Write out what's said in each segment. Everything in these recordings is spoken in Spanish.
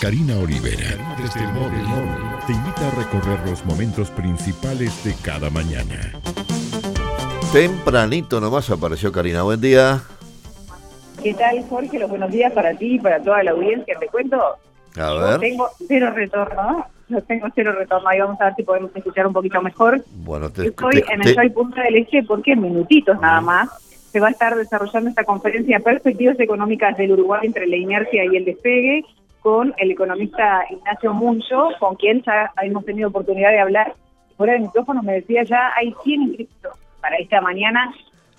Karina Olivera, desde el móvil, te invita a recorrer los momentos principales de cada mañana. Tempranito nomás apareció Karina. Buen día. ¿Qué tal, Jorge? Los buenos días para ti y para toda la audiencia. ¿Te cuento? A Yo ver. tengo cero retorno. Yo tengo cero retorno. Ahí vamos a ver si podemos escuchar un poquito mejor. Bueno, te, Estoy te- en te- el Soy Punta del Este porque en minutitos nada más se va a estar desarrollando esta conferencia Perspectivas Económicas del Uruguay entre la inercia y el despegue con el economista Ignacio Muncho, con quien ya hemos tenido oportunidad de hablar. Fuera del micrófono me decía ya hay 100 inscriptos para esta mañana.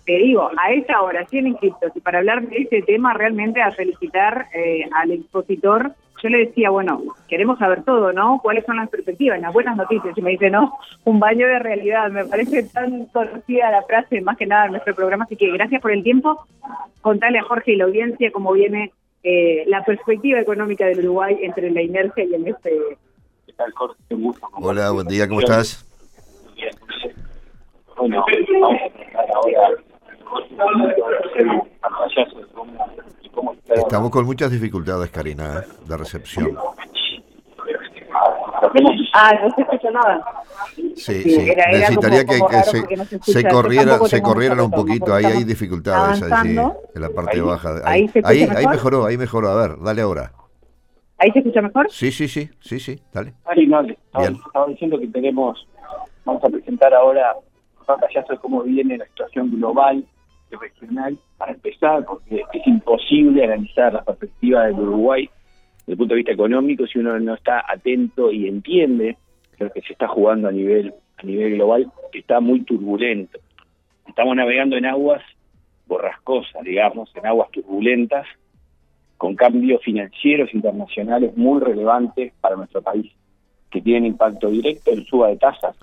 Te digo, a esta hora, 100 inscriptos. Y para hablar de este tema, realmente a felicitar eh, al expositor. Yo le decía, bueno, queremos saber todo, ¿no? ¿Cuáles son las perspectivas, las buenas noticias? Y me dice, no, un baño de realidad. Me parece tan conocida la frase, más que nada, en nuestro programa. Así que gracias por el tiempo. Contale a Jorge y la audiencia cómo viene eh, la perspectiva económica del Uruguay entre la inercia y el este. Hola, buen día, ¿cómo estás? Bien. Bueno, vamos a tratar ahora Estamos con muchas dificultades, Karina, ¿eh? de recepción. Ah, no se escucha nada. Sí, Sí, sí. era- era Necesitaría como- que, como que se, no se corriera, se corrieran un poquito. Ahí hay dificultades, avanzando. en la parte Ahí- baja. ahí mejoró, ahí mejoró. A ver, dale ahora. ¿Ahí se escucha mejor? Sí, sí, sí, sí, sí, dale. Sí, no, estaba, Bien. estaba diciendo que tenemos, vamos a presentar ahora un pantallazo de cómo viene la situación global y regional para empezar, porque es imposible analizar la perspectiva del Uruguay desde el punto de vista económico si uno no está atento y entiende lo que se está jugando a nivel a nivel global, está muy turbulento. Estamos navegando en aguas borrascosas, digamos, en aguas turbulentas, con cambios financieros internacionales muy relevantes para nuestro país, que tienen impacto directo en suba de tasas,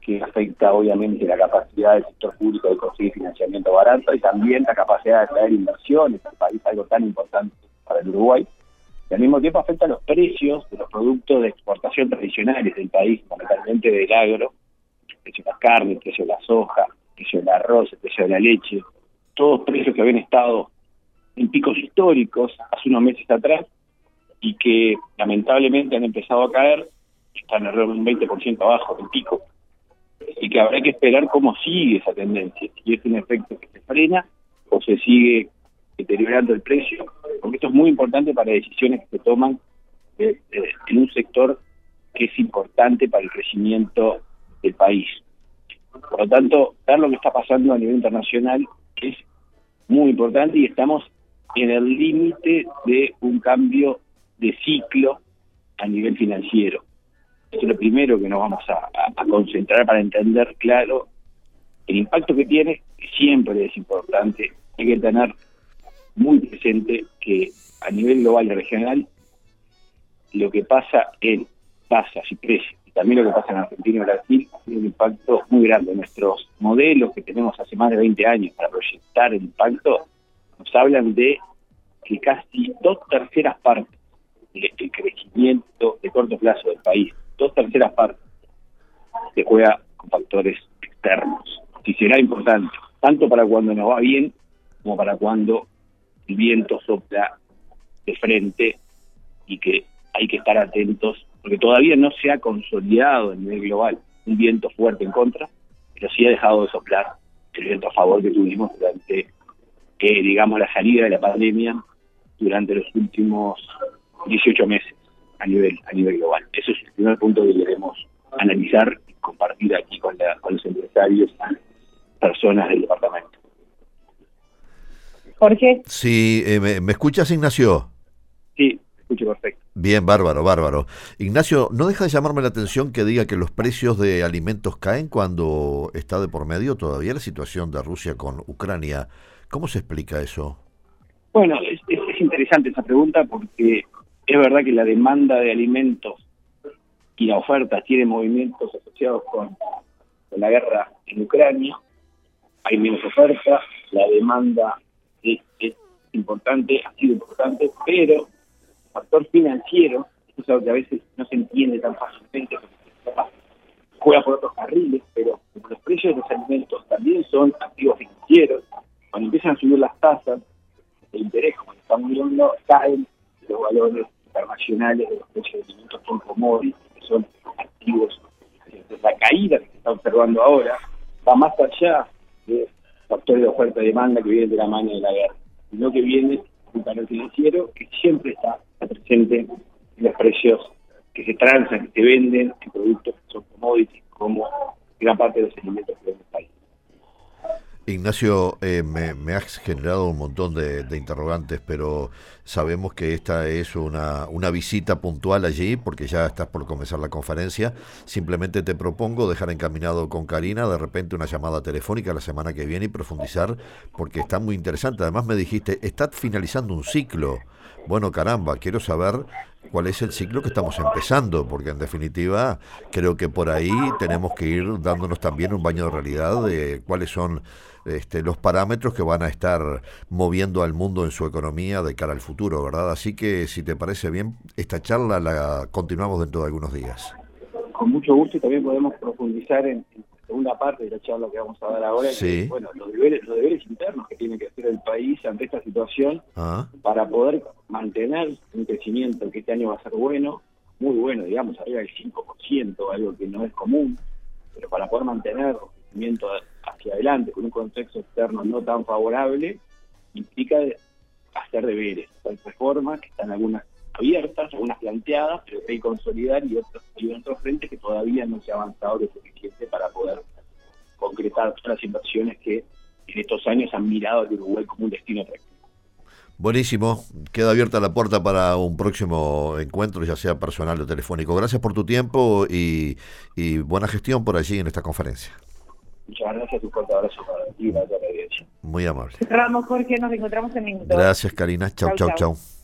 que afecta obviamente la capacidad del sector público de conseguir financiamiento barato y también la capacidad de traer inversiones al país, algo tan importante para el Uruguay. Y al mismo tiempo afecta los precios de los productos de exportación tradicionales del país, fundamentalmente del agro, el precio de la carne, el precio de la soja, el precio del arroz, el precio de la leche, todos precios que habían estado en picos históricos hace unos meses atrás y que lamentablemente han empezado a caer, están alrededor de un 20% abajo del pico, y que habrá que esperar cómo sigue esa tendencia, si es un efecto que se frena o se sigue deteriorando el precio, porque esto es muy importante para decisiones que se toman eh, eh, en un sector que es importante para el crecimiento del país. Por lo tanto, ver lo que está pasando a nivel internacional es muy importante y estamos en el límite de un cambio de ciclo a nivel financiero. Esto es lo primero que nos vamos a, a- concentrar para entender claro el impacto que tiene, siempre es importante. Hay que tener muy presente que a nivel global y regional lo que pasa en tasas y precios y también lo que pasa en Argentina y Brasil tiene un impacto muy grande. Nuestros modelos que tenemos hace más de 20 años para proyectar el impacto nos hablan de que casi dos terceras partes del del crecimiento de corto plazo del país, dos terceras partes, se juega con factores externos. Y será importante, tanto para cuando nos va bien como para cuando viento sopla de frente y que hay que estar atentos, porque todavía no se ha consolidado a nivel global un viento fuerte en contra, pero sí ha dejado de soplar el viento a favor que tuvimos durante, digamos, la salida de la pandemia durante los últimos 18 meses a nivel a nivel global. Eso es el primer punto que queremos analizar y compartir aquí con, la- con los empresarios personas del departamento. Jorge. Sí, eh, ¿me, me escuchas, Ignacio? Sí, escucho perfecto. Bien, bárbaro, bárbaro. Ignacio, no deja de llamarme la atención que diga que los precios de alimentos caen cuando está de por medio todavía la situación de Rusia con Ucrania. ¿Cómo se explica eso? Bueno, es, es- es interesante esa pregunta porque es verdad que la demanda de alimentos y la oferta tiene movimientos asociados con, con la guerra en Ucrania. Hay menos oferta, la demanda es, importante, ha sido importante, pero el factor financiero, eso es algo que a veces no se entiende tan fácilmente, juega por otros carriles, pero los precios de los alimentos también son activos financieros, cuando empiezan a subir las tasas, de interés, como estamos viendo, caen los valores internacionales de los precios de alimentos con commodities, que son activos. La caída que se está observando ahora va más allá de factores de oferta y demanda que vienen de la mano de la guerra, sino que viene un canal financiero que siempre está presente en los precios que se transan, que se venden en productos que son commodities, como gran parte de los alimentos que venden el país. Ignacio, eh, me, has generado un montón de, interrogantes, pero sabemos que esta es una, una visita puntual allí, porque ya estás por comenzar la conferencia. Simplemente te propongo dejar encaminado con Karina de repente una llamada telefónica la semana que viene y profundizar, porque está muy interesante. Además me dijiste, está finalizando un ciclo. Bueno, caramba, quiero saber cuál es el ciclo que estamos empezando, porque en definitiva creo que por ahí tenemos que ir dándonos también un baño de realidad de cuáles son este, los parámetros que van a estar moviendo al mundo en su economía de cara al futuro, ¿verdad? Así que si te parece bien, esta charla la continuamos dentro de algunos días. Con mucho gusto y también podemos profundizar en, segunda parte de la charla que vamos a dar ahora, bueno, los deberes, los deberes internos que tiene que hacer el país ante esta situación ah. para poder mantener un crecimiento que este año va a ser bueno, muy bueno, digamos, arriba del 5%, algo que no es común, pero para poder mantener un crecimiento hacia adelante con un contexto externo no tan favorable, implica hacer deberes, hay reformas que están algunas abiertas, algunas planteadas, pero hay que consolidar y otros, hay otros frentes que todavía no se ha avanzado lo suficiente para poder concretar todas las inversiones que en estos años han mirado al Uruguay como un destino atractivo. Buenísimo, queda abierta la puerta para un próximo encuentro, ya sea personal o telefónico. Gracias por tu tiempo y, buena gestión por allí en esta conferencia. Muchas gracias, un fuerte abrazo para ti y para Muy amable. Cerramos, Jorge, nos encontramos en minutos. Gracias, Karina. Chau, chau, chau.